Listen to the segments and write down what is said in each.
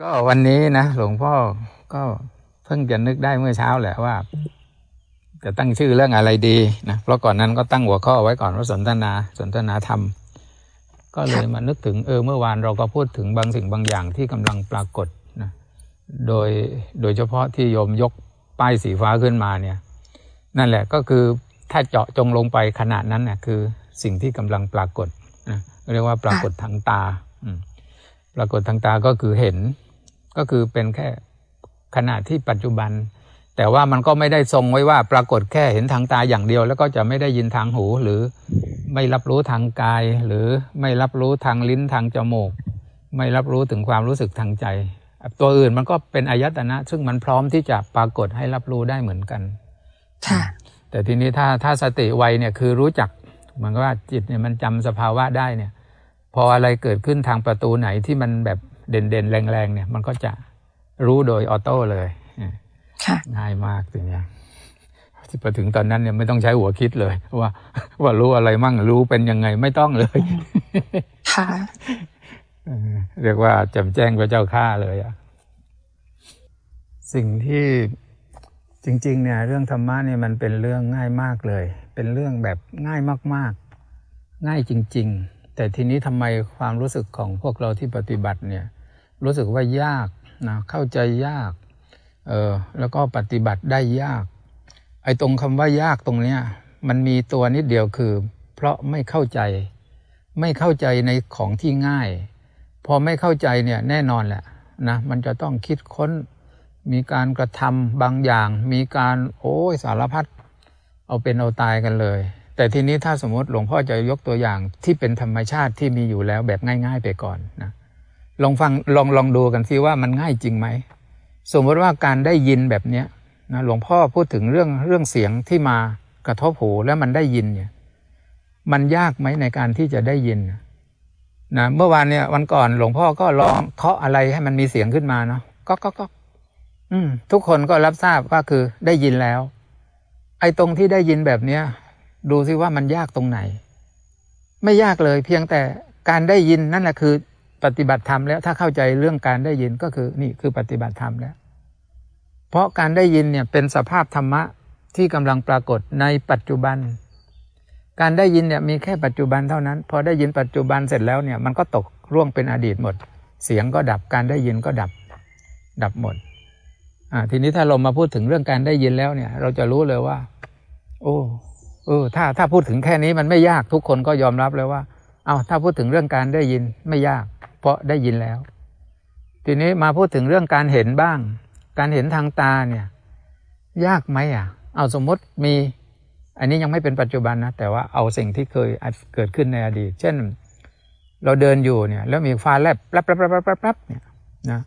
ก็วันนี้นะหลวงพ่อก็เพิ่งจะนึกได้เมื่อเช้าแหละว่า จะตั้งชื่อเรื่องอะไรดีนะเพราะก่อนนั้นก็ตั้งหัวข้อไว้ก่อนว่าสนทนาสนทนาธรรม ก็เลยมานึกถึงเออเมื่อวานเราก็พูดถึงบางสิ่งบางอย่างที่กำลังปรากฏนะโดยโดยเฉพาะที่โยมยกป้ายสีฟ้าขึ้นมาเนี่ย นั่นแหละก็คือถ้าเจาะจงลงไปขนาดนั้นเนี่ยคือสิ่งที่กำลังปรากฏนะเรียกว่าปรากฏทางตาปรากฏทางตาก็คือเห็น ก็คือเป็นแค่ขณะที่ปัจจุบัน แต่ว่ามันก็ไม่ได้ทรงไว้ว่าปรากฏแค่เห็นทางตาอย่างเดียว แล้วก็จะไม่ได้ยินทางหูหรือไม่รับรู้ทางกาย หรือไม่รับรู้ทางลิ้นทางจมูก ไม่รับรู้ถึงความรู้สึกทางใจ ตัวอื่นมันก็เป็นอายตนะ ซึ่งมันพร้อมที่จะปรากฏให้รับรู้ได้เหมือนกันค่ะแต่ทีนี้ถ้าถ้าสติไวเนี่ยคือรู้จักเหมือนกับว่าจิตเนี่ยมันจำสภาวะได้เนี่ย พออะไรเกิดขึ้นทางประตูไหนที่มันแบบ เด่นๆ แรงๆเนี่ยมันก็จะรู้โดยออโต้เลยง่ายมากถึงอย่างที่พอถึงตอนนั้นเนี่ยไม่ต้องใช้หัวคิดเลย ว่า ว่ารู้อะไรมั่งรู้เป็นยังไงไม่ต้องเลยค่ะเรียกว่าแจ่มแจ้งพระเจ้าข้าเลยอะสิ่งที่จริง ๆ เนี่ย เรื่องธรรมะเนี่ยมันเป็นเรื่องง่ายมากเลย เป็นเรื่องแบบง่ายมาก ๆ ง่ายจริง ๆ แต่ทีนี้ทำไมความรู้สึกของพวกเราที่ปฏิบัติเนี่ย รู้สึกว่ายากนะเข้าใจยากเออแล้วก็ปฏิบัติได้ยาก ไอ้ตรงคำว่ายากตรงเนี้ยมันมีตัวนิดเดียวคือ เพราะไม่เข้าใจ ไม่เข้าใจในของที่ง่าย พอไม่เข้าใจเนี่ยแน่นอนแหละนะมันจะต้องคิดค้น มีการกระทำบางอย่าง มีการโอ้ยสารพัดเอาเป็นเอาตายกันเลย แต่ทีนี้ถ้าสมมติหลวงพ่อจะยกตัวอย่างที่เป็นธรรมชาติที่มีอยู่แล้วแบบง่าย ๆ ไปก่อนนะ ลองฟังลองลองดูกันซิว่ามันง่ายจริงไหมสมมติว่าการได้ยินแบบเนี้ยนะหลวงพ่อพูดถึงเรื่องเรื่องเสียงที่มากระทบหูแล้วมันได้ยินเนี่ยมันยากไหมในการที่จะได้ยินนะเมื่อวานเนี่ยวันก่อนหลวงพ่อก็ลองเคาะอะไรให้มันมีเสียงขึ้นมาเนาะก็ก็ก็อืมทุกคนก็รับทราบว่าคือได้ยินแล้ว ไอ้ตรงที่ได้ยินแบบเนี้ยดูซิว่ามันยากตรงไหน ไม่ยากเลยเพียงแต่การได้ยินนั่นแหละคือ ปฏิบัติธรรมแล้วถ้าเข้าใจเรื่องการได้ยินก็คือนี่คือปฏิบัติธรรมแล้ว เพราะการได้ยินเนี่ยเป็นสภาพธรรมะที่กำลังปรากฏในปัจจุบัน การได้ยินเนี่ยมีแค่ปัจจุบันเท่านั้น พอได้ยินปัจจุบันเสร็จแล้วเนี่ยมันก็ตกร่วงเป็นอดีตหมด เสียงก็ดับการได้ยินก็ดับดับหมดอ่าทีนี้ถ้าเรามาพูดถึงเรื่องการได้ยินแล้วเนี่ย เราจะรู้เลยว่า โอ้เออถ้าถ้าพูดถึงแค่นี้มันไม่ยากทุกคนก็ยอมรับเลยว่า เอาถ้าพูดถึงเรื่องการได้ยินไม่ยาก เพราะได้ยินแล้ว ทีนี้มาพูดถึงเรื่องการเห็นบ้าง การเห็นทางตาเนี่ย ยากไหมอะ เอาสมมติมี อันนี้ยังไม่เป็นปัจจุบันนะ แต่ว่าเอาสิ่งที่เคยเกิดขึ้นในอดีต เช่น เราเดินอยู่เนี่ย แล้วมีฟ้าแลบแป๊บแป๊บแป๊บแป๊บแป๊บเนี่ยนะ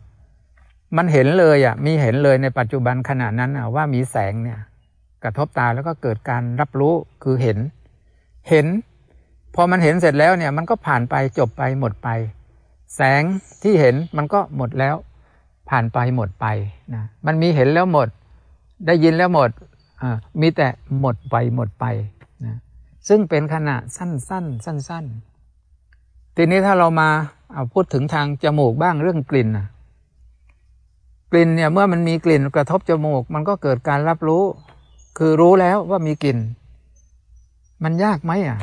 มันเห็นเลยอะ มีเห็นเลยในปัจจุบันขณะนั้นอะว่ามีแสงเนี่ย กระทบตาแล้วก็เกิดการรับรู้คือเห็น เห็น พอมันเห็นเสร็จแล้วเนี่ย มันก็ผ่านไปจบไปหมดไป แสงที่เห็นมันก็หมดแล้ว ผ่านไปหมดไปนะมันมีเห็นแล้วหมด ได้ยินแล้วหมดมีแต่หมดไปหมดไปนะซึ่งเป็นขณะสั้นสั้นสั้นสั้นทีนี้ถ้าเรามาเอาพูดถึงทางจมูกบ้างเรื่องกลิ่นนะกลิ่นเนี่ยเมื่อมันมีกลิ่นกระทบจมูก มันก็เกิดการรับรู้ คือรู้แล้วว่ามีกลิ่น มันยากไหมอะ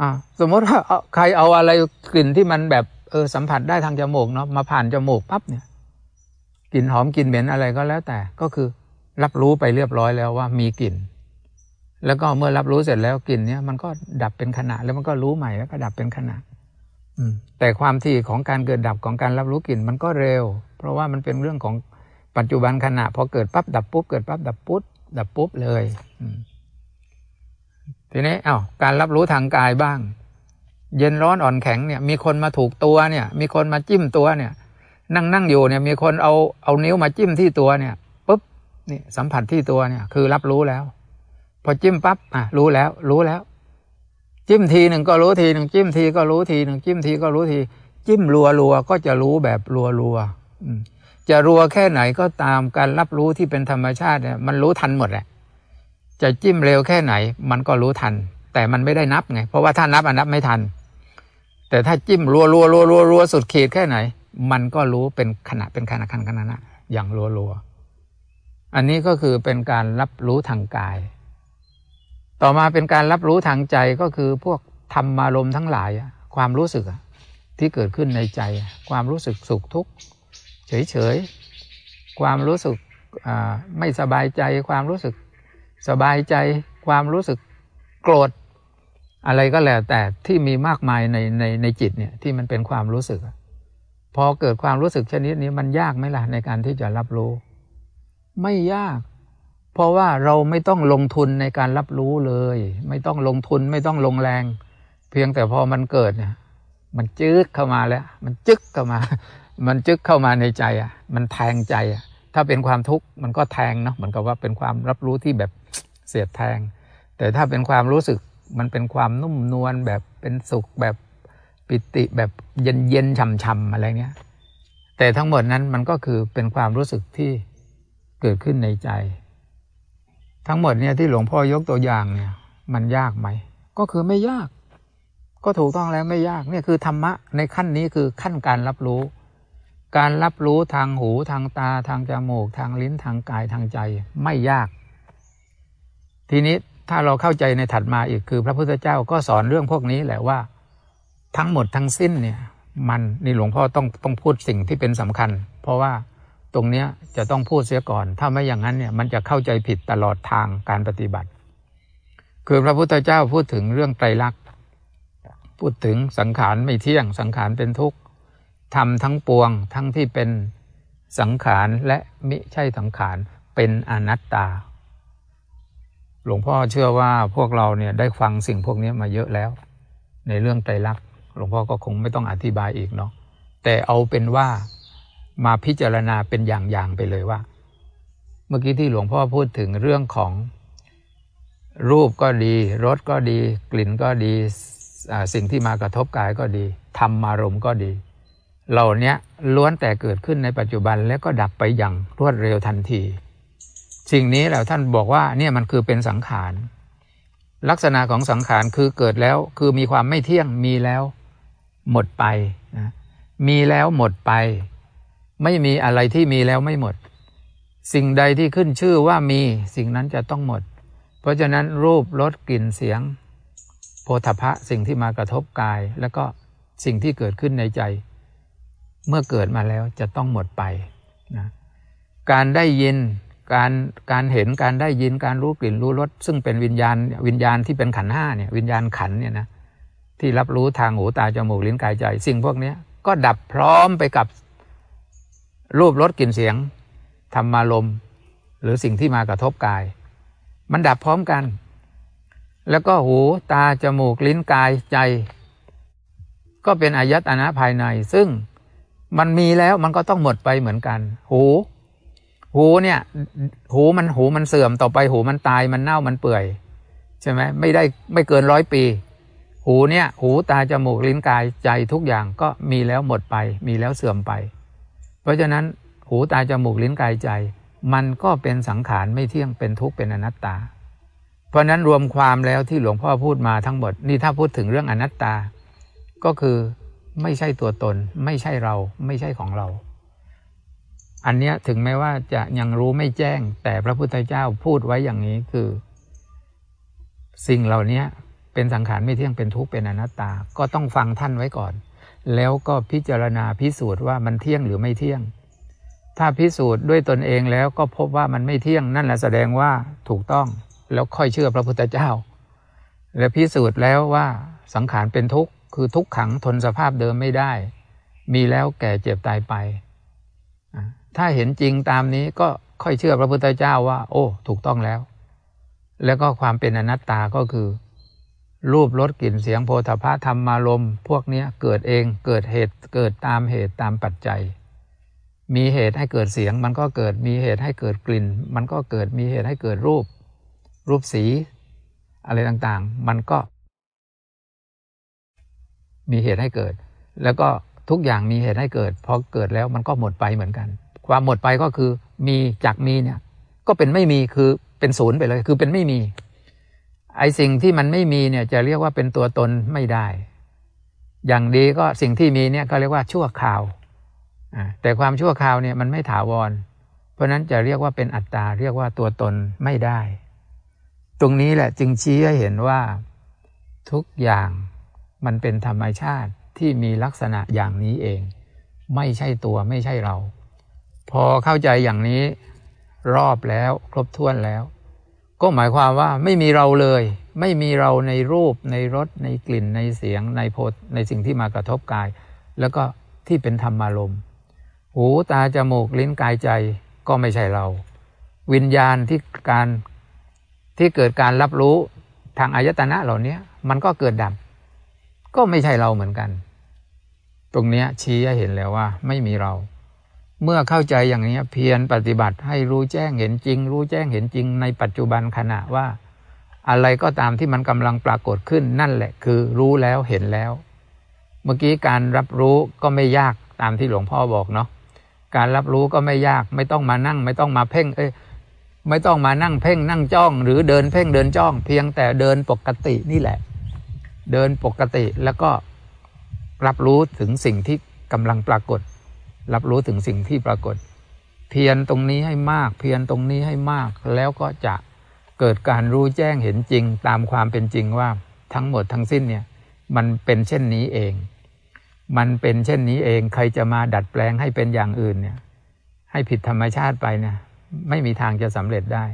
อ่าสมมติว่าใครเอาอะไรกลิ่นที่มันแบบ ออสัมผัสได้ทางจมูกเนาะมาผ่านจมูกปั๊บเนี่ยกลิ่นหอมกลิ่นเหม็นอะไรก็แล้วแต่ก็คือรับรู้ไปเรียบร้อยแล้วว่ามีกลิ่น แล้วก็เมื่อรับรู้เสร็จแล้วกลิ่นเนี้ยมันก็ดับเป็นขณะแล้วมันก็รู้ใหม่แล้วก็ดับเป็นขณะอืมแต่ความที่ของการเกิดดับของการรับรู้กลิ่นมันก็เร็ว เพราะว่ามันเป็นเรื่องของปัจจุบันขณะพอเกิดปั๊บดับปุ๊บเกิดปั๊บดับปุ๊บดับปุ๊บเลยอืมทีนี้อา้าวการรับรู้ทางกายบ้าง เย็นร้อนอ่อนแข็งเนี่ย มีคนมาถูกตัวเนี่ย มีคนมาจิ้มตัวเนี่ย นั่งนั่งอยู่เนี่ย มีคนเอาเอานิ้วมาจิ้มที่ตัวเนี่ยปุ๊บนี่สัมผัสที่ตัวเนี่ย คือรับรู้แล้ว พอจิ้มปั๊บอะรู้แล้ว รู้แล้ว จิ้มทีหนึ่งก็รู้ทีหนึ่งจิ้มทีก็รู้ทีหนึ่งจิ้มทีก็รู้ที จิ้มรัวรัวก็จะรู้แบบรัวรัวจะรัวแค่ไหนก็ตามการรับรู้ที่เป็นธรรมชาติเนี่ยมันรู้ทันหมดแหละจะจิ้มเร็วแค่ไหน มันก็รู้ทัน แต่มันไม่ได้นับไงเพราะว่าถ้านับอันนับไม่ทัน แต่ถ้าจิ้มรัวรัวรัวรัวรัวสุดขีดแค่ไหน มันก็รู้เป็นขณะเป็นขณะขณะขณะอย่างรัวๆอันนี้ก็คือเป็นการรับรู้ทางกาย ต่อมาเป็นการรับรู้ทางใจก็คือพวกธรรมารมทั้งหลายความรู้สึกที่เกิดขึ้นในใจ ความรู้สึกสุขทุกข์เฉยๆความรู้สึกไม่สบายใจ ความรู้สึกสบายใจ ความรู้สึกโกรธ อะไรก็แล้วแต่ที่มีมากมายในในในจิตเนี่ยที่มันเป็นความรู้สึก พอเกิดความรู้สึกชนิดนี้มันยากไหมล่ะในการที่จะรับรู้ ไม่ยาก เพราะว่าเราไม่ต้องลงทุนในการรับรู้เลย ไม่ต้องลงทุนไม่ต้องลงแรง เพียงแต่พอมันเกิดเนี่ยมันจึกเข้ามาแล้ว มันจึ๊กเข้ามา มันจึ๊กเข้ามาในใจอะ มันแทงใจอะ ถ้าเป็นความทุกข์มันก็แทงเนาะเหมือนกับว่าเป็นความรับรู้ที่แบบเสียดแทง แต่ถ้าเป็นความรู้สึก มันเป็นความนุ่มนวลแบบเป็นสุขแบบปิติแบบเย็นเย็นช่ำๆอะไรเนี้ย แต่ทั้งหมดนั้นมันก็คือเป็นความรู้สึกที่เกิดขึ้นในใจ ทั้งหมดเนี่ยที่หลวงพ่อยกตัวอย่างเนี่ย มันยากไหม ก็คือไม่ยาก ก็ถูกต้องแล้วไม่ยากเนี่ยคือธรรมะในขั้นนี้คือขั้นการรับรู้ การรับรู้ทางหูทางตาทางจมูก ทางลิ้นทางกายทางใจไม่ยาก ทีนี้ ถ้าเราเข้าใจในถัดมาอีกคือ พระพุทธเจ้าก็สอนเรื่องพวกนี้แหละว่าทั้งหมดทั้งสิ้นเนี่ยมันนี่หลวงพ่อต้องต้องพูดสิ่งที่เป็นสำคัญ เพราะว่าตรงเนี้ยจะต้องพูดเสียก่อน ถ้าไม่อย่างนั้นเนี่ยมันจะเข้าใจผิดตลอดทางการปฏิบัติ คือพระพุทธเจ้าพูดถึงเรื่องไตรลักษณ์พูดถึงสังขารไม่เที่ยง สังขารเป็นทุกข์ทำทั้งปวงทั้งที่เป็นสังขารและมิใช่สังขารเป็นอนัตตา หลวงพ่อเชื่อว่าพวกเราเนี่ยได้ฟังสิ่งพวกนี้มาเยอะแล้ว ในเรื่องไตรลักษณ์หลวงพ่อก็คงไม่ต้องอธิบายอีกเนาะแต่เอาเป็นว่ามาพิจารณาเป็นอย่างๆไปเลยว่า เมื่อกี้ที่หลวงพ่อพูดถึงเรื่องของรูปก็ดีรสก็ดี กลิ่นก็ดีสิ่งที่มากระทบกายก็ดีธรรมารมก็ดี เหล่านี้ล้วนแต่เกิดขึ้นในปัจจุบันแล้วก็ดับไปอย่างรวดเร็วทันที สิ่งนี้แหละท่านบอกว่าเนี่ยมันคือเป็นสังขาร ลักษณะของสังขารคือเกิดแล้วคือมีความไม่เที่ยงมีแล้วหมดไปนะมีแล้วหมดไป ไม่มีอะไรที่มีแล้วไม่หมด สิ่งใดที่ขึ้นชื่อว่ามีสิ่งนั้นจะต้องหมด เพราะฉะนั้นรูปรสกลิ่นเสียง โพธพะสิ่งที่มากระทบกาย แล้วก็สิ่งที่เกิดขึ้นในใจ เมื่อเกิดมาแล้วจะต้องหมดไปนะการได้ยิน การการเห็นการได้ยินการรู้กลิ่นรู้รสซึ่งเป็นวิญญาณวิญญาณที่เป็นขันห้าเนี่ยวิญญาณขันเนี่ยนะที่รับรู้ทางหูตาจมูกลิ้นกายใจ สิ่งพวกนี้ก็ดับพร้อมไปกับรูปรสกลิ่นเสียงธรรมารมหรือสิ่งที่มากระทบกาย มันดับพร้อมกัน แล้วก็หูตาจมูกลิ้นกายใจ ก็เป็นอายตนะภายใน ซึ่งมันมีแล้วมันก็ต้องหมดไปเหมือนกัน หู หูเนี่ย หูมันหูมันเสื่อมต่อไปหูมันตายมันเน่ามันเปื่อย ใช่ไหมไม่ได้ไม่เกินร้อยปี หูเนี่ย หูตาจมูกลิ้นกายใจทุกอย่างก็มีแล้วหมดไป มีแล้วเสื่อมไป เพราะฉะนั้นหูตาจมูกลิ้นกายใจ มันก็เป็นสังขารไม่เที่ยงเป็นทุกข์เป็นอนัตตา เพราะนั้นรวมความแล้วที่หลวงพ่อพูดมาทั้งหมดนี่ถ้าพูดถึงเรื่องอนัตตา ก็คือไม่ใช่ตัวตน ไม่ใช่เราไม่ใช่ของเรา อันเนี้ยถึงแม้ว่าจะยังรู้ไม่แจ้ง แต่พระพุทธเจ้าพูดไว้อย่างนี้คือ สิ่งเหล่านี้เป็นสังขารไม่เที่ยงเป็นทุกข์เป็นอนัตตา ก็ต้องฟังท่านไว้ก่อน แล้วก็พิจารณาพิสูจน์ว่ามันเที่ยงหรือไม่เที่ยง ถ้าพิสูจน์ด้วยตนเองแล้วก็พบว่ามันไม่เที่ยงนั่นแหละแสดงว่าถูกต้องแล้วค่อยเชื่อพระพุทธเจ้า และพิสูจน์แล้วว่าสังขารเป็นทุกข์คือทุกขังทนสภาพเดิมไม่ได้ มีแล้วแก่เจ็บตายไป ถ้าเห็นจริงตามนี้ก็ค่อยเชื่อพระพุทธเจ้าว่า โอ้ ถูกต้องแล้ว แล้วก็ความเป็นอนัตตาก็คือ รูปรสกลิ่นเสียงโพธพะธรรมารมพวกนี้เกิดเองเกิดเหตุเกิดตามเหตุตามปัจจัย มีเหตุให้เกิดเสียง มันก็เกิดมีเหตุให้เกิดกลิ่น มันก็เกิดมีเหตุให้เกิดรูป รูปสี อะไรต่างๆ มันก็ มีเหตุให้เกิด แล้วก็ทุกอย่างมีเหตุให้เกิดพอเกิดแล้วมันก็หมดไปเหมือนกัน ความหมดไปก็คือมีจากมีเนี่ย ก็เป็นไม่มีคือเป็นศูนย์ไปเลย คือเป็นไม่มี ไอสิ่งที่มันไม่มีเนี่ย จะเรียกว่าเป็นตัวตนไม่ได้ อย่างดีก็สิ่งที่มีเนี่ยก็เรียกว่าชั่วคราวแต่ความชั่วคราวเนี่ยมันไม่ถาวร เพราะนั้นจะเรียกว่าเป็นอัตตาเรียกว่าตัวตนไม่ได้ ตรงนี้แหละจึงชี้ให้เห็นว่าทุกอย่างมันเป็นธรรมชาติที่มีลักษณะอย่างนี้เอง ไม่ใช่ตัวไม่ใช่เรา พอเข้าใจอย่างนี้รอบแล้วครบถ้วนแล้ว ก็หมายความว่าไม่มีเราเลย ไม่มีเราในรูปในรสในกลิ่นในเสียงในโพในสิ่งที่มากระทบกาย แล้วก็ที่เป็นธรรมารมหูตาจมูกลิ้นกายใจก็ไม่ใช่เรา วิญญาณที่การที่เกิดการรับรู้ทางอายตนะเหล่านี้มันก็เกิดดับ ก็ไม่ใช่เราเหมือนกัน ตรงนี้ชี้ให้เห็นแล้วว่าไม่มีเรา เมื่อเข้าใจอย่างนี้เพียรปฏิบัติให้รู้แจ้งเห็นจริง รู้แจ้งเห็นจริงในปัจจุบันขณะว่า อะไรก็ตามที่มันกำลังปรากฏขึ้นนั่นแหละ คือรู้แล้วเห็นแล้ว เมื่อกี้การรับรู้ก็ไม่ยากตามที่หลวงพ่อบอกเนาะการรับรู้ก็ไม่ยาก ไม่ต้องมานั่ง ไม่ต้องมาเพ่ง เอ้ยไม่ต้องมานั่งเพ่งนั่งจ้อง หรือเดินเพ่งเดินจ้อง เพียงแต่เดินปกตินี่แหละ เดินปกติแล้วก็รับรู้ถึงสิ่งที่กำลังปรากฏ รับรู้ถึงสิ่งที่ปรากฏ เพียรตรงนี้ให้มาก เพียรตรงนี้ให้มาก แล้วก็จะเกิดการรู้แจ้งเห็นจริง ตามความเป็นจริงว่าทั้งหมดทั้งสิ้นเนี่ยมันเป็นเช่นนี้เอง มันเป็นเช่นนี้เอง ใครจะมาดัดแปลงให้เป็นอย่างอื่นเนี่ย ให้ผิดธรรมชาติไปเนี่ยไม่มีทางจะสำเร็จได้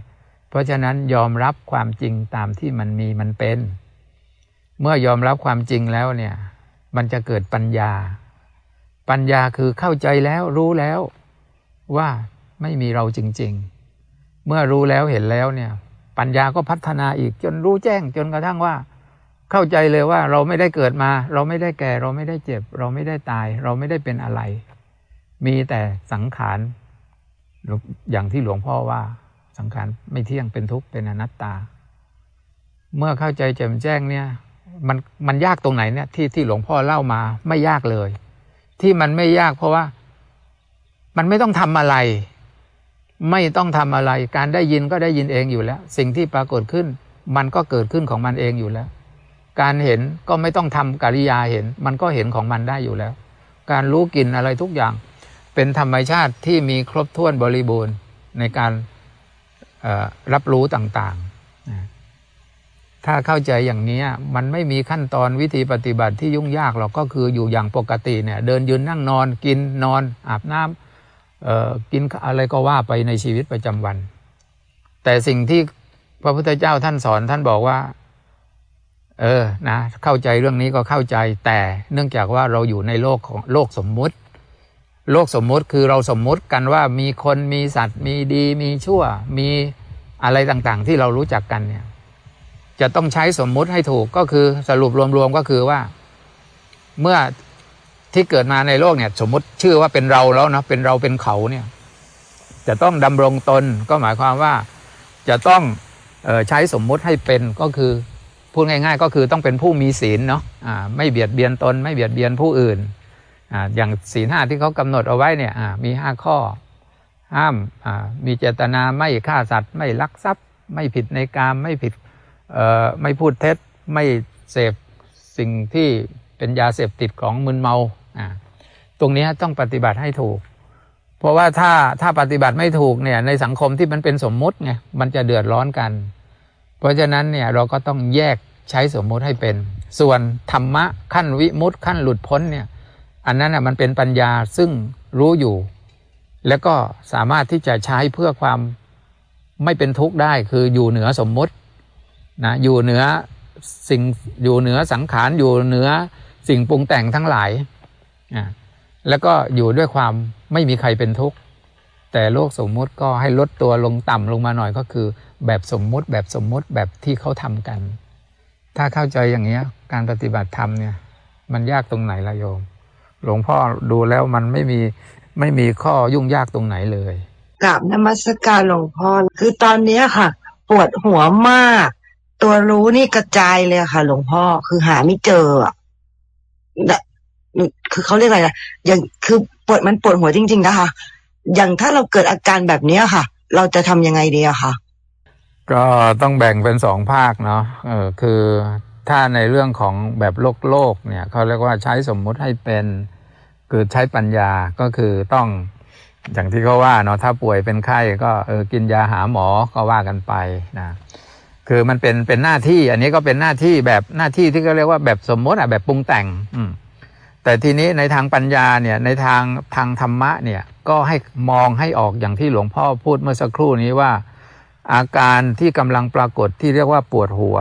เพราะฉะนั้นยอมรับความจริงตามที่มันมีมันเป็น เมื่อยอมรับความจริงแล้วเนี่ย มันจะเกิดปัญญา ปัญญาคือเข้าใจแล้วรู้แล้วว่าไม่มีเราจริง ๆ เมื่อรู้แล้วเห็นแล้วเนี่ย ปัญญาก็พัฒนาอีกจนรู้แจ้งจนกระทั่งว่า เข้าใจเลยว่าเราไม่ได้เกิดมา เราไม่ได้แก่ เราไม่ได้เจ็บ เราไม่ได้ตาย เราไม่ได้เป็นอะไร มีแต่สังขารอย่างที่หลวงพ่อว่า สังขารไม่เที่ยงเป็นทุกข์เป็นอนัตตา เมื่อเข้าใจแจ่มแจ้งเนี่ย มันมันยากตรงไหนเนี่ยที่ที่หลวงพ่อเล่ามาไม่ยากเลย ที่มันไม่ยากเพราะว่า มันไม่ต้องทำอะไร ไม่ต้องทำอะไร การได้ยินก็ได้ยินเองอยู่แล้ว สิ่งที่ปรากฏขึ้น มันก็เกิดขึ้นของมันเองอยู่แล้ว การเห็นก็ไม่ต้องทำกิริยาเห็น มันก็เห็นของมันได้อยู่แล้ว การรู้กลิ่นอะไรทุกอย่าง เป็นธรรมชาติที่มีครบถ้วนบริบูรณ์ในการรับรู้ต่างๆ ถ้าเข้าใจอย่างนี้มันไม่มีขั้นตอนวิธีปฏิบัติที่ยุ่งยากหรอกก็คืออยู่อย่างปกติเนี่ย เดินยืนนั่งนอนกินนอน อาบน้ำกินอะไรก็ว่าไปในชีวิตประจำวัน แต่สิ่งที่พระพุทธเจ้าท่านสอนท่านบอกว่า เออนะเข้าใจเรื่องนี้ก็เข้าใจ แต่เนื่องจากว่าเราอยู่ในโลกของโลกสมมุติ โลกสมมุติคือเราสมมุติกันว่ามีคนมีสัตว์ มีดี มีชั่ว มีอะไรต่างๆ ที่เรารู้จักกันเนี่ย จะต้องใช้สมมุติให้ถูกก็คือสรุปรวมๆก็คือว่า เมื่อที่เกิดมาในโลกเนี่ย สมมติชื่อว่าเป็นเราแล้วนะเป็นเราเป็นเขาเนี่ย จะต้องดำรงตนก็หมายความว่าจะต้องออใช้สมมุติให้เป็นก็คือพูดง่าย ๆ ก็คือต้องเป็นผู้มีศีลเนาะะไม่เบียดเบียนตน ไม่เบียดเบียนผู้อื่นออย่างศีลห้าที่เขากำหนดเอาไว้เนี่ยมีห้าข้อ ห้ามมีเจตนาไม่ฆ่าสัตว์ ไม่ลักทรัพย์ ไม่ผิดในกามไม่ผิด ไม่พูดเท็จไม่เสพสิ่งที่เป็นยาเสพติดของมึนเมาตรงนี้ต้องปฏิบัติให้ถูก เพราะว่าถ้าถ้าปฏิบัติไม่ถูกเนี่ยในสังคมที่มันเป็นสมมุติไงมันจะเดือดร้อนกัน เพราะฉะนั้นเนี่ยเราก็ต้องแยกใช้สมมุติให้เป็น ส่วนธรรมะขั้นวิมุตต์ขั้นหลุดพ้นเนี่ยอันนั้นน่ะมันเป็นปัญญาซึ่งรู้อยู่ แล้วก็สามารถที่จะใช้เพื่อความไม่เป็นทุกข์ได้คืออยู่เหนือสมมุติ นะอยู่เหนือสิ่งอยู่เหนือสังขารอยู่เหนือสิ่งปรุงแต่งทั้งหลายอ่าแล้วก็อยู่ด้วยความไม่มีใครเป็นทุกข์แต่โลกสมมุติก็ให้ลดตัวลงต่ำลงมาหน่อยก็คือ แบบสมมุติแบบสมมุติแบบที่เขาทำกัน ถ้าเข้าใจอย่างนี้การปฏิบัติธรรมเนี่ยมันยากตรงไหนละโยม หลวงพ่อดูแล้วมันไม่มีไม่มีข้อยุ่งยากตรงไหนเลยกราบนมัสการหลวงพ่อคือตอนนี้ค่ะ ปวดหัวมาก ตัวรู้นี่กระจายเลยค่ะ หลวงพ่อคือหาไม่เจอคือเขาเรียกอะไรนะอย่างคือปวดมันปวดหัวจริง ๆ นะคะ อย่างถ้าเราเกิดอาการแบบนี้ค่ะ เราจะทำยังไงดีอะคะก็ต้องแบ่งเป็นสองภาคเนาะเออคือถ้าในเรื่องของแบบโลกโลกเนี่ยเขาเรียกว่าใช้สมมุติให้เป็นคือใช้ปัญญาก็คือต้องอย่างที่เขาว่าเนาะถ้าป่วยเป็นไข้ก็เออกินยาหาหมอก็ว่ากันไปนะ คือมันเป็นเป็นหน้าที่ อันนี้ก็เป็นหน้าที่แบบหน้าที่ที่เขาเรียกว่าแบบสมมติอะแบบปรุงแต่ง อืมแต่ทีนี้ในทางปัญญาเนี่ยในทางทางธรรมะเนี่ยก็ให้มองให้ออกอย่างที่หลวงพ่อพูดเมื่อสักครู่นี้ว่า อาการที่กำลังปรากฏที่เรียกว่าปวดหัว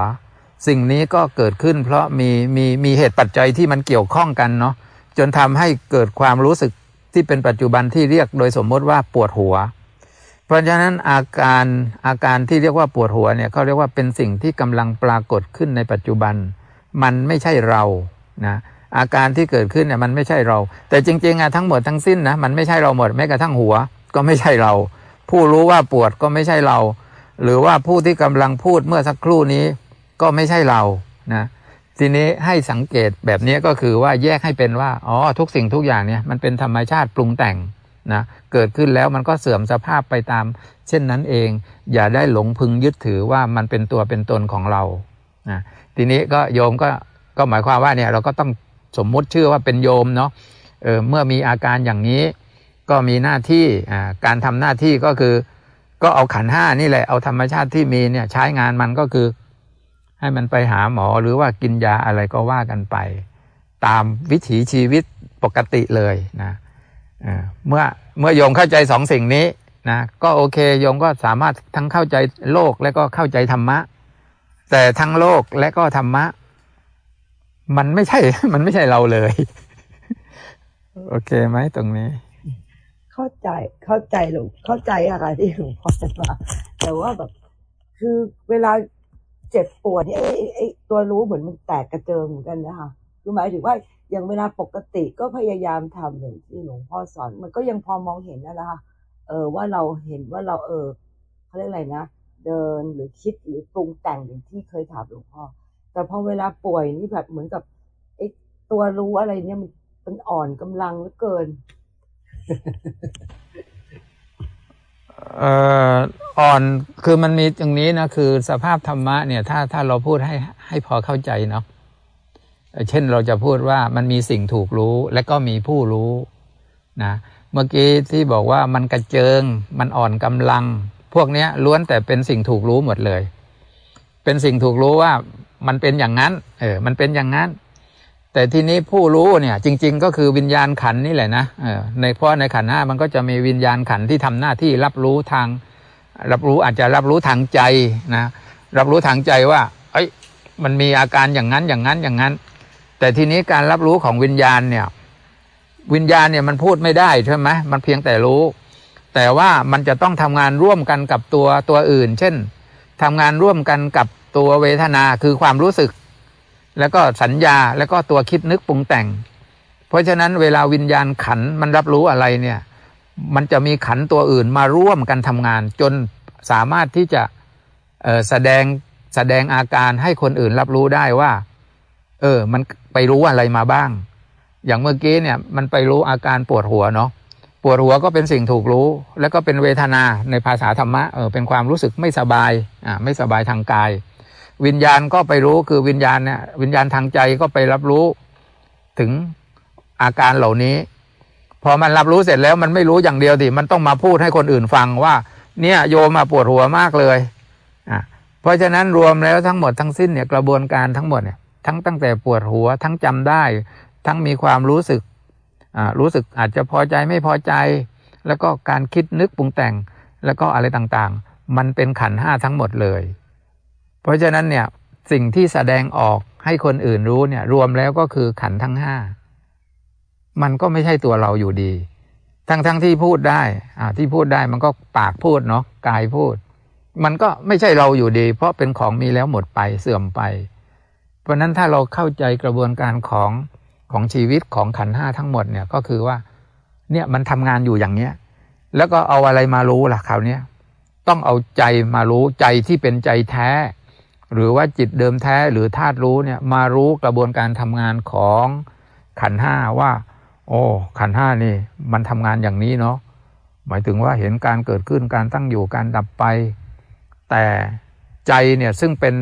สิ่งนี้ก็เกิดขึ้น เพราะมีมีมีเหตุปัจจัยที่มันเกี่ยวข้องกันเนาะจนทำให้เกิดความรู้สึกที่เป็นปัจจุบันที่เรียกโดยสมมติว่าปวดหัว ราะฉะนั้นอาการอาการที่เรียกว่าปวดหัวเนี่ยเขาเรียกว่าเป็นสิ่งที่กำลังปรากฏขึ้นในปัจจุบัน มันไม่ใช่เรานะอาการที่เกิดขึ้นเนี่ยมันไม่ใช่เรา แต่จริงๆอะทั้งหมดทั้งสิ้นนะมันไม่ใช่เราหมดแม้กระทั่งหัว ก็ไม่ใช่เรา ผู้รู้ว่าปวดก็ไม่ใช่เรา หรือว่าผู้ที่กำลังพูดเมื่อสักครู่นี้ ก็ไม่ใช่เรานะทีนี้ให้สังเกตแบบนี้ก็คือว่าแยกให้เป็นว่าอ๋อทุกสิ่งทุกอย่างเนี่ยมันเป็นธรรมชาติปรุงแต่ง นะเกิดขึ้นแล้วมันก็เสื่อมสภาพไปตาม เช่นนั้นเอง อย่าได้หลงพึงยึดถือว่ามันเป็นตัวเป็นตนของเรานะทีนี้ก็โยมก็ก็หมายความว่าเนี่ยเราก็ต้องสมมุติชื่อว่าเป็นโยมเนาะเออเมื่อมีอาการอย่างนี้ ก็มีหน้าที่อ่าการทำหน้าที่ก็คือ ก็เอาขันห้านี่แหละเอาธรรมชาติที่มีเนี่ยใช้งานมันก็คือ ให้มันไปหาหมอหรือว่ากินยาอะไรก็ว่ากันไป ตามวิถีชีวิตปกติเลยนะ เมื่อเมื่อโยมเข้าใจสองสิ่งนี้นะก็โอเคโยมก็สามารถทั้งเข้าใจโลกและก็เข้าใจธรรมะ แต่ทั้งโลกและก็ธรรมะ มันไม่ใช่ มันไม่ใช่เราเลย โอเคไหมตรงนี้ เข้าใจเข้าใจหลวงเข้าใจอะไรที่หลวงพ่อจะมาแต่ว่าแบบ คือเวลาเจ็บปวดเนี่ยไอ้ตัวรู้เหมือนมันแตกกระเจิงเหมือนกันนะคะคือหมายถึงว่า อย่างเวลาปกติก็พยายามทำอย่างที่หลวงพ่อสอน มันก็ยังพอมองเห็นนะนะคะเออว่าเราเห็นว่าเราเออเขาเรียกอะไรนะ เดินหรือคิดหรือปรุงแต่งอย่างที่เคยถามหลวงพ่อ แต่พอเวลาป่วยนี่แบบเหมือนกับไอ้ตัวรู้อะไรเนี่ยมันมันอ่อนกำลังเหลือเกินเอ่ออ่อนคือมันมีตรงนี้นะคือสภาพธรรมะเนี่ย ถ้าถ้าเราพูดให้ให้พอเข้าใจเนาะ เช่นเราจะพูดว่ามันมีสิ่งถูกรู้และก็มีผู้รู้นะเมื่อกี้ที่บอกว่ามันกระเจิง มันอ่อนกำลัง พวกเนี้ยล้วนแต่เป็นสิ่งถูกรู้หมดเลย เป็นสิ่งถูกรู้ว่ามันเป็นอย่างนั้น เออ มันเป็นอย่างนั้น แต่ทีนี้ผู้รู้เนี่ย จริง ๆ ก็คือวิญญาณขันนี่แหละนะเออในเพราะในขันห้ามันก็จะมีวิญญาณขันที่ทำหน้าที่รับรู้ทาง รับรู้อาจจะรับรู้ทางใจนะ รับรู้ทางใจว่า เอ้ย มันมีอาการอย่างนั้นอย่างนั้นอย่างนั้น แต่ทีนี้การรับรู้ของวิญญาณเนี่ย วิญญาณเนี่ยมันพูดไม่ได้ใช่ไหมมันเพียงแต่รู้ แต่ว่ามันจะต้องทำงานร่วมกันกับตัวตัวอื่น เช่นทำงานร่วมกันกับตัวเวทนาคือความรู้สึก แล้วก็สัญญาแล้วก็ตัวคิดนึกปรุงแต่ง เพราะฉะนั้นเวลาวิญญาณขันมันรับรู้อะไรเนี่ย มันจะมีขันตัวอื่นมาร่วมกันทำงาน จนสามารถที่จะแสดงแสดงอาการให้คนอื่นรับรู้ได้ว่า เออ มันไปรู้อะไรมาบ้าง อย่างเมื่อกี้เนี่ย มันไปรู้อาการปวดหัวเนาะปวดหัวก็เป็นสิ่งถูกรู้ แล้วก็เป็นเวทนาในภาษาธรรมะเออเป็นความรู้สึกไม่สบายอ่าไม่สบายทางกาย วิญญาณก็ไปรู้คือวิญญาณเนี่ยวิญญาณทางใจก็ไปรับรู้ถึงอาการเหล่านี้ พอมันรับรู้เสร็จแล้วมันไม่รู้อย่างเดียวดิมันต้องมาพูดให้คนอื่นฟังว่า เนี่ยโยมมาปวดหัวมากเลยอะเพราะฉะนั้นรวมแล้วทั้งหมดทั้งสิ้นเนี่ยกระบวนการทั้งหมดเนี่ย ทั้งตั้งแต่ปวดหัว ทั้งจำได้ ทั้งมีความรู้สึกรู้สึกอาจจะพอใจไม่พอใจ แล้วก็การคิดนึกปรุงแต่งแล้วก็อะไรต่างๆ มันเป็นขันห้าทั้งหมดเลย เพราะฉะนั้นเนี่ยสิ่งที่แสดงออกให้คนอื่นรู้เนี่ยรวมแล้วก็คือขันทั้งห้ามันก็ไม่ใช่ตัวเราอยู่ดี ทั้งทั้งที่พูดได้อ่าที่พูดได้มันก็ปากพูดเนาะกายพูด มันก็ไม่ใช่เราอยู่ดี เพราะเป็นของมีแล้วหมดไปเสื่อมไป เพราะนั้นถ้าเราเข้าใจกระบวนการของของชีวิตของขันห้าทั้งหมดเนี่ยก็คือว่าเนี่ยมันทำงานอยู่อย่างเนี้ย แล้วก็เอาอะไรมารู้ล่ะคราวนี้ต้องเอาใจมารู้ใจที่เป็นใจแท้ หรือว่าจิตเดิมแท้หรือธาตุรู้เนี่ยมารู้กระบวนการทำงานของขันห้าว่า โอ้ขันห้านี่มันทำงานอย่างนี้เนาะหมายถึงว่าเห็นการเกิดขึ้นการตั้งอยู่การดับไป แต่ใจเนี่ยซึ่งเป็น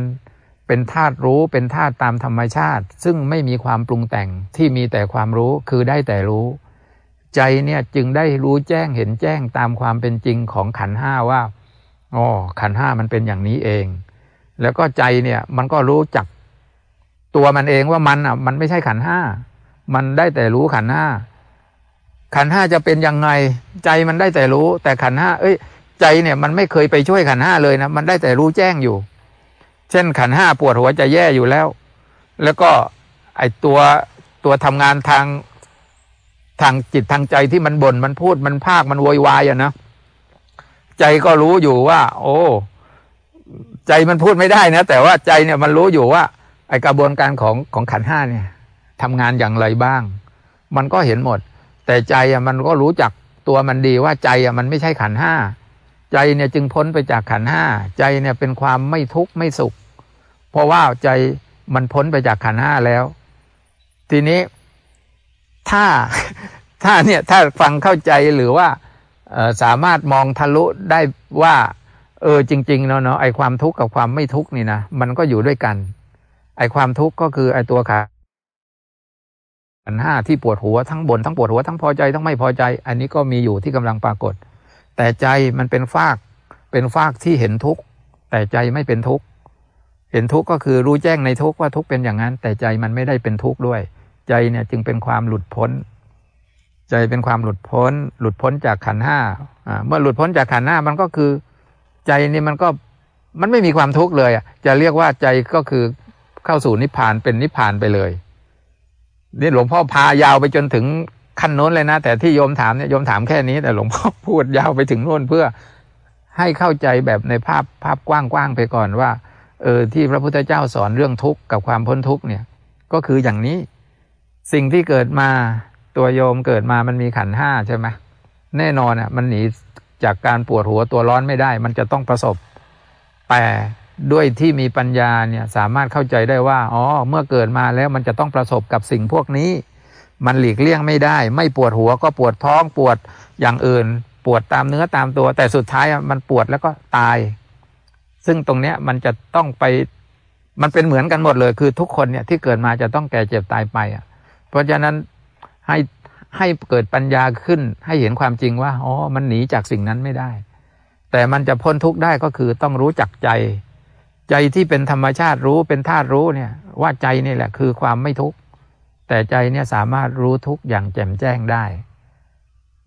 เป็นธาตุรู้เป็นธาตุตามธรรมชาติ ซึ่งไม่มีความปรุงแต่งที่มีแต่ความรู้คือได้แต่รู้ ใจเนี่ยจึงได้รู้แจ้งเห็นแจ้งตามความเป็นจริงของขันห้าว่าอ๋อขันห้ามันเป็นอย่างนี้เอง แล้วก็ใจเนี่ยมันก็รู้จักตัวมันเองว่ามันอะ มันไม่ใช่ขันห้ามันได้แต่รู้ขันห้าขันห้าจะเป็นยังไง ใจมันได้แต่รู้ แต่ขันห้าเอ้ย ใจเนี่ยมันไม่เคยไปช่วยขันห้าเลยนะมันได้แต่รู้แจ้งอยู่ เช่นขันห้าปวดหัวจะแย่อยู่แล้ว แล้วก็ไอตัวตัวทำงานทางทางจิตทางใจที่มันบน่นมันพูดมันภาคมันโวยวายอะนะใจก็รู้อยู่ว่า โอ้ ใจมันพูดไม่ได้นะ แต่ว่าใจเนี่ยมันรู้อยู่ว่า ไอกระบวนการของของขันห้าเนี่ยทำงานอย่างไรบ้าง มันก็เห็นหมด แต่ใจอะมันก็รู้จักตัวมันดีว่าใจอะมันไม่ใช่ขันห้า ใจเนี่ยจึงพ้นไปจากขันห้าใจเนี่ยเป็นความไม่ทุกข์ไม่สุข เพราะว่าใจมันพ้นไปจากขันห้าแล้ว ทีนี้ถ้าถ้าเนี่ยถ้าฟังเข้าใจหรือว่าสามารถมองทะลุได้ว่า เออจริง ๆ เนาะเนาะไอความทุกข์กับความไม่ทุกข์นี่นะมันก็อยู่ด้วยกัน ไอความทุกข์ก็คือไอตัวขาขันห้าที่ปวดหัวทั้งบนทั้งปวดหัวทั้งพอใจทั้งไม่พอใจ อันนี้ก็มีอยู่ที่กำลังปรากฏ แต่ใจมันเป็นฟาก เป็นฟากที่เห็นทุกข์ แต่ใจไม่เป็นทุกข์ เห็นทุกข์ก็คือรู้แจ้งในทุกข์ว่าทุกข์เป็นอย่างนั้น แต่ใจมันไม่ได้เป็นทุกข์ด้วย ใจเนี่ยจึงเป็นความหลุดพ้น ใจเป็นความหลุดพ้น หลุดพ้นจากขันห้าเมื่อหลุดพ้นจากขันห้ามันก็คือ ใจนี่มันก็มันไม่มีความทุกข์เลยอะจะเรียกว่าใจก็คือเข้าสู่นิพพานเป็นนิพพานไปเลยนี่หลวงพ่อพายาวไปจนถึง ขั้นโน้นเลยนะ แต่ที่โยมถามเนี่ยโยมถามแค่นี้ แต่หลวงพ่อพูดยาวไปถึงโน้นเพื่อให้เข้าใจแบบในภาพภาพกว้างๆไปก่อนว่า เออที่พระพุทธเจ้าสอนเรื่องทุกข์กับความพ้นทุกข์เนี่ย ก็คืออย่างนี้ สิ่งที่เกิดมาตัวโยมเกิดมามันมีขันห้าใช่ไหมแน่นอนอะมันหนีจากการปวดหัวตัวร้อนไม่ได้ มันจะต้องประสบ แต่ด้วยที่มีปัญญาเนี่ยสามารถเข้าใจได้ว่า อ๋อ เมื่อเกิดมาแล้วมันจะต้องประสบกับสิ่งพวกนี้ มันหลีกเลี่ยงไม่ได้ ไม่ปวดหัวก็ปวดท้องปวดอย่างอื่น ปวดตามเนื้อตามตัว แต่สุดท้ายมันปวดแล้วก็ตาย ซึ่งตรงเนี้ยมันจะต้องไป มันเป็นเหมือนกันหมดเลย คือทุกคนเนี่ยที่เกิดมาจะต้องแก่เจ็บตายไปอะ เพราะฉะนั้นให้ให้เกิดปัญญาขึ้น ให้เห็นความจริงว่าอ๋อมันหนีจากสิ่งนั้นไม่ได้ แต่มันจะพ้นทุกข์ได้ก็คือต้องรู้จักใจ ใจที่เป็นธรรมชาติรู้เป็นธาตุรู้เนี่ย ว่าใจนี่แหละ คือความไม่ทุกข์ แต่ใจเนี่ยสามารถรู้ทุกอย่างแจ่มแจ้งได้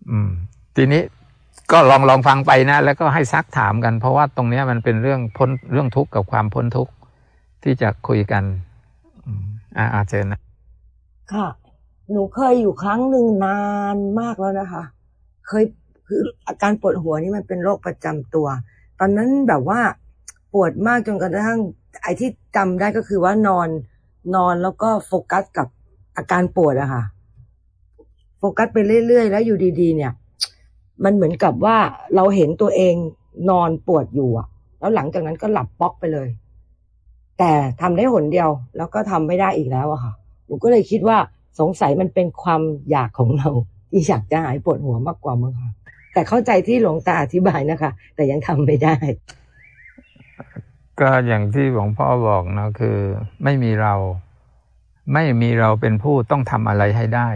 อืม ทีนี้ก็ลองลองฟังไปนะ แล้วก็ให้ซักถามกัน เพราะว่าตรงนี้มันเป็นเรื่องพ้นเรื่องทุกข์กับความพ้นทุกข์ที่จะคุยกันอ่าอาเชิญนะ ค่ะ หนูเคยอยู่ครั้งหนึ่งนานมากแล้วนะคะ เคยคืออาการปวดหัวนี่มันเป็นโรคประจำตัว ตอนนั้นแบบว่าปวดมากจนกระทั่งไอ้ที่จำได้ก็คือว่านอนนอนแล้วก็โฟกัสกับ อาการปวดอะค่ะ โฟกัสไปเรื่อยๆ แล้วอยู่ดีๆ เนี่ย มันเหมือนกับว่าเราเห็นตัวเองนอนปวดอยู่อะแล้วหลังจากนั้นก็หลับป๊อกไปเลย แต่ทำได้หนเดียว แล้วก็ทำไม่ได้อีกแล้วอะค่ะหนูก็เลยคิดว่าสงสัยมันเป็นความอยากของเรา ที่อยากจะหายปวดหัวมากกว่ามั้งค่ะ แต่เข้าใจที่หลวงตาอธิบายนะคะ แต่ยังทำไม่ได้ ก็อย่างที่หลวงพ่อบอกนะคือ ไม่มีเรา ไม่มีเราเป็นผู้ต้องทำอะไรให้ได้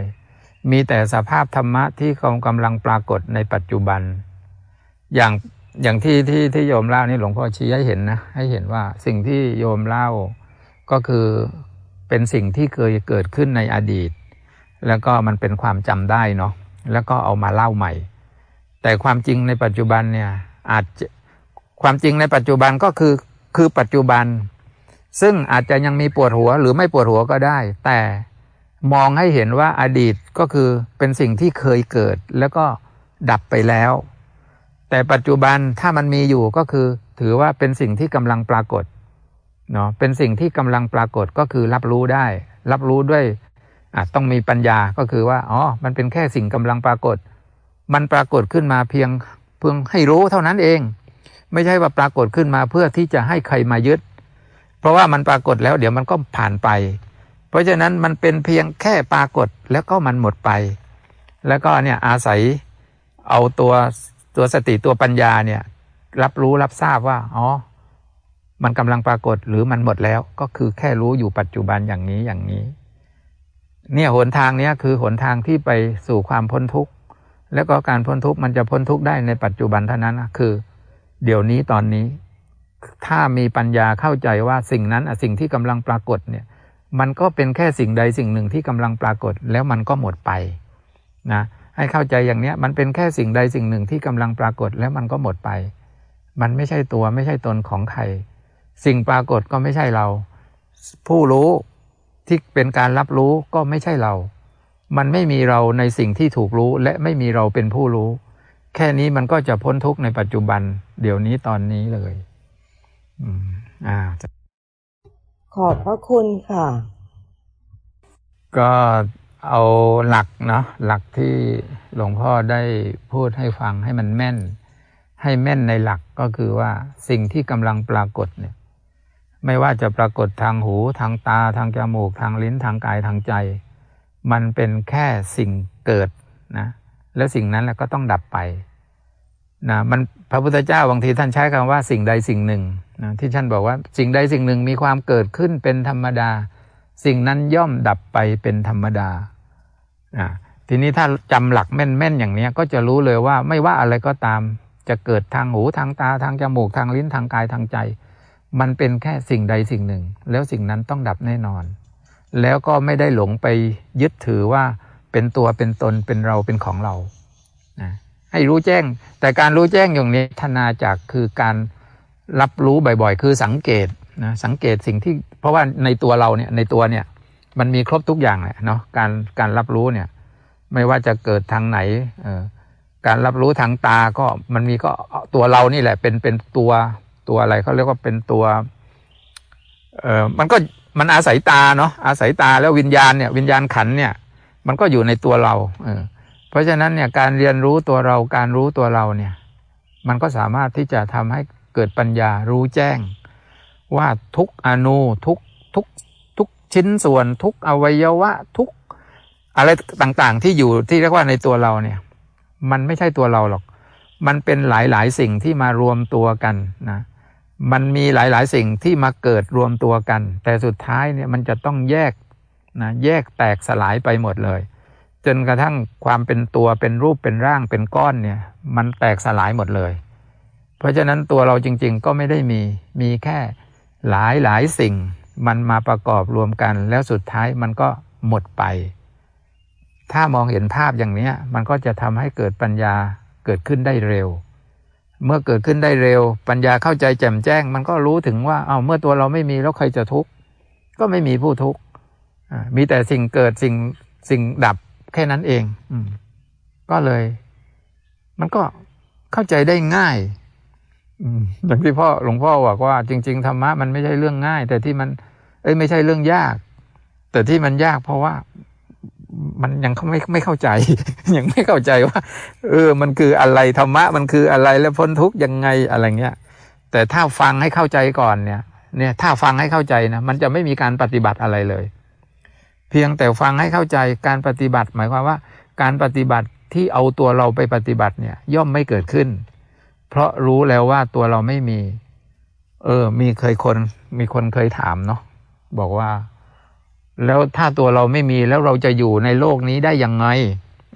มีแต่สภาพธรรมะที่กำลังปรากฏในปัจจุบัน อย่างอย่างที่ที่ที่โยมเล่านี่หลวงพ่อชี้ให้เห็นนะให้เห็นว่าสิ่งที่โยมเล่าก็คือเป็นสิ่งที่เคยเกิดขึ้นในอดีต แล้วก็มันเป็นความจำได้เนาะแล้วก็เอามาเล่าใหม่ แต่ความจริงในปัจจุบันเนี่ยอาจความจริงในปัจจุบันก็คือคือปัจจุบัน ซึ่งอาจจะยังมีปวดหัวหรือไม่ปวดหัวก็ได้ แต่มองให้เห็นว่าอดีตก็คือเป็นสิ่งที่เคยเกิดแล้วก็ดับไปแล้ว แต่ปัจจุบันถ้ามันมีอยู่ก็คือ ถือว่าเป็นสิ่งที่กำลังปรากฏเนาะเป็นสิ่งที่กำลังปรากฏก็คือรับรู้ได้ รับรู้ด้วยต้องมีปัญญาก็คือว่าอ๋อมันเป็นแค่สิ่งกำลังปรากฏ มันปรากฏขึ้นมาเพียงเพียงให้รู้เท่านั้นเอง ไม่ใช่ว่าปรากฏขึ้นมาเพื่อที่จะให้ใครมายึด เพราะว่ามันปรากฏแล้วเดี๋ยวมันก็ผ่านไป เพราะฉะนั้นมันเป็นเพียงแค่ปรากฏแล้วก็มันหมดไป แล้วก็เนี่ยอาศัยเอาตัวตัวสติตัวปัญญาเนี่ยรับรู้รับทราบว่าอ๋อมันกำลังปรากฏหรือมันหมดแล้วก็คือแค่รู้อยู่ปัจจุบันอย่างนี้อย่างนี้ เนี่ยหนทางเนี้ยคือหนทางที่ไปสู่ความพ้นทุกข์แล้วก็การพ้นทุกข์มันจะพ้นทุกข์ได้ในปัจจุบันเท่านั้นนะคือ เดี๋ยวนี้ตอนนี้ ถ้ามีปัญญาเข้าใจว่าสิ่งนั้นสิ่งที่กำลังปรากฏเนี่ย มันก็เป็นแค่สิ่งใดสิ่งหนึ่งที่กำลังปรากฏ แล้วมันก็หมดไปนะให้เข้าใจอย่างเนี้ยมันเป็นแค่สิ่งใดสิ่งหนึ่งที่กำลังปรากฏแล้วมันก็หมดไป มันไม่ใช่ตัวไม่ใช่ตนของใคร สิ่งปรากฏก็ไม่ใช่เรา ผู้รู้ที่เป็นการรับรู้ก็ไม่ใช่เรา มันไม่มีเราในสิ่งที่ถูกรู้และไม่มีเราเป็นผู้รู้ แค่นี้มันก็จะพ้นทุกข์ในปัจจุบัน เดี๋ยวนี้ตอนนี้เลย อืมอ่าขอบพระคุณค่ะ ก็เอาหลักเนาะหลักที่หลวงพ่อได้พูดให้ฟังให้มันแม่น ให้แม่นในหลักก็คือว่าสิ่งที่กำลังปรากฏเนี่ย ไม่ว่าจะปรากฏทางหูทางตาทางจมูก ทางลิ้นทางกายทางใจ มันเป็นแค่สิ่งเกิดนะ แล้วสิ่งนั้นแหละก็ต้องดับไปนะมันพระพุทธเจ้าบางทีท่านใช้คำว่าสิ่งใดสิ่งหนึ่ง นะที่ท่านบอกว่าสิ่งใดสิ่งหนึ่งมีความเกิดขึ้นเป็นธรรมดา สิ่งนั้นย่อมดับไปเป็นธรรมดาทีนี้ถ้าจำหลักแม่นๆอย่างนี้ก็จะรู้เลยว่าไม่ว่าอะไรก็ตามจะเกิดทางหูทางตาทางจมูกทางลิ้นทางกายทางใจ มันเป็นแค่สิ่งใดสิ่งหนึ่ง แล้วสิ่งนั้นต้องดับแน่นอน แล้วก็ไม่ได้หลงไปยึดถือว่าเป็นตัวเป็นตนเป็นเราเป็นของเรานะให้รู้แจ้ง แต่การรู้แจ้งอย่างนี้ทนาจากคือการ รับรู้บ่อยๆ คือสังเกตนะสังเกตสิ่งที่เพราะว่าในตัวเราเนี่ยในตัวเนี่ยมันมีครบทุกอย่างแหละเนาะการการรับรู้เนี่ยไม่ว่าจะเกิดทางไหนเออการรับรู้ทางตาก็มันมีก็ตัวเรานี่แหละ เป็นเป็นตัวตัวอะไรเขาเรียกว่าเป็นตัวเออมันก็มันอาศัยตาเนาะอาศัยตาแล้ววิญญาณเนี่ยวิญญาณขันเนี่ย มันก็อยู่ในตัวเราเออเพราะฉะนั้นเนี่ยการเรียนรู้ตัวเราการรู้ตัวเราเนี่ย มันก็สามารถที่จะทำให้ เกิดปัญญารู้แจ้ง ว่าทุกอนูทุกทุกทุกชิ้นส่วนทุกอวัยวะทุกอะไรต่างๆ ที่อยู่ที่เรียกว่าในตัวเราเนี่ย มันไม่ใช่ตัวเราหรอก มันเป็นหลายๆสิ่งที่มารวมตัวกันนะมันมีหลายๆสิ่งที่มาเกิดรวมตัวกัน แต่สุดท้ายเนี่ยมันจะต้องแยกนะแยกแตกสลายไปหมดเลย จนกระทั่งความเป็นตัวเป็นรูปเป็นร่างเป็นก้อนเนี่ย มันแตกสลายหมดเลย เพราะฉะนั้นตัวเราจริง ๆ ก็ไม่ได้มีมีแค่หลายหลายสิ่ง มันมาประกอบรวมกัน แล้วสุดท้ายมันก็หมดไป ถ้ามองเห็นภาพอย่างนี้มันก็จะทำให้เกิดปัญญาเกิดขึ้นได้เร็ว เมื่อเกิดขึ้นได้เร็ว ปัญญาเข้าใจแจ่มแจ้ง มันก็รู้ถึงว่าเอาเมื่อตัวเราไม่มีแล้วใครจะทุกข์ก็ไม่มีผู้ทุกข์มีแต่สิ่งเกิดสิ่งสิ่งดับแค่นั้นเองอก็เลย มันก็เข้าใจได้ง่าย อย่างที่พ่อหลวงพ่อบอกว่า จริง ๆธรรมะมันไม่ใช่เรื่องง่าย แต่ที่มัน เอ้ยไม่ใช่เรื่องยาก แต่ที่มันยากเพราะว่ามันยังไม่ไม่เข้าใจ ยังไม่เข้าใจว่า เออ มันคืออะไรธรรมะมันคืออะไรแล้วพ้นทุกข์ยังไงอะไรเงี้ย แต่ถ้าฟังให้เข้าใจก่อนเนี่ย เนี่ย ถ้าฟังให้เข้าใจนะมันจะไม่มีการปฏิบัติอะไรเลย เพียงแต่ฟังให้เข้าใจการปฏิบัติ หมายความว่า การปฏิบัติที่เอาตัวเราไปปฏิบัติเนี่ย ย่อมไม่เกิดขึ้น เพราะรู้แล้วว่าตัวเราไม่มี เออ มีเคยคน มีคนเคยถามเนาะบอกว่า แล้วถ้าตัวเราไม่มีแล้วเราจะอยู่ในโลกนี้ได้ยังไง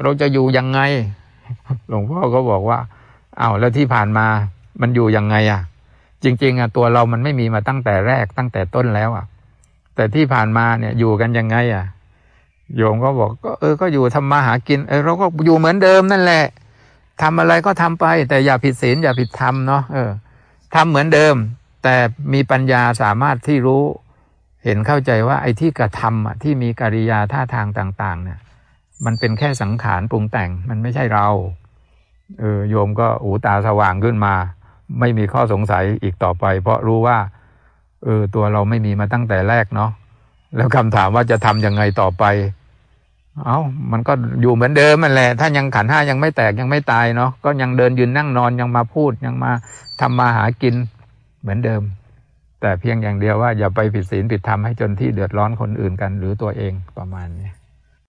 เราจะอยู่ยังไง หลวงพ่อก็บอกว่าอา้าวแล้วที่ผ่านมา มันอยู่ยังไงอะ จริง ๆอะตัวเรามันไม่มีมาตั้งแต่แรกตั้งแต่ต้นแล้วอะ แต่ที่ผ่านมาเนี่ยอยู่กันยังไง อะ โยมก็บอกก็เออก็อยู่ทำมาหากินเออเราก็อยู่เหมือนเดิมนั่นแหละ ทำอะไรก็ทำไป แต่อย่าผิดศีลอย่าผิดธรรมเนาะเออทำเหมือนเดิม แต่มีปัญญาสามารถที่รู้ เห็นเข้าใจว่าไอ้ที่กระทำอะที่มีกิริยาท่าทางต่าง ๆ เนี่ย มันเป็นแค่สังขารปรุงแต่งมันไม่ใช่เราเออโยมก็หูตาสว่างขึ้นมา ไม่มีข้อสงสัยอีกต่อไป เพราะรู้ว่าเออตัวเราไม่มีมาตั้งแต่แรกเนาะแล้วคำถามว่าจะทำยังไงต่อไป เอา้ามันก็อยู่เหมือนเดิมมันแหละ ถ้ายังขันห้ายังไม่แตกยังไม่ตายเนาะ ก็ยังเดินยืนนั่งนอนยังมาพูดยังมาทำมาหากินเหมือนเดิม แต่เพียงอย่างเดียวว่าอย่าไปผิดศีลผิดธรรมให้จนที่เดือดร้อนคนอื่นกัน หรือตัวเองประมาณนี้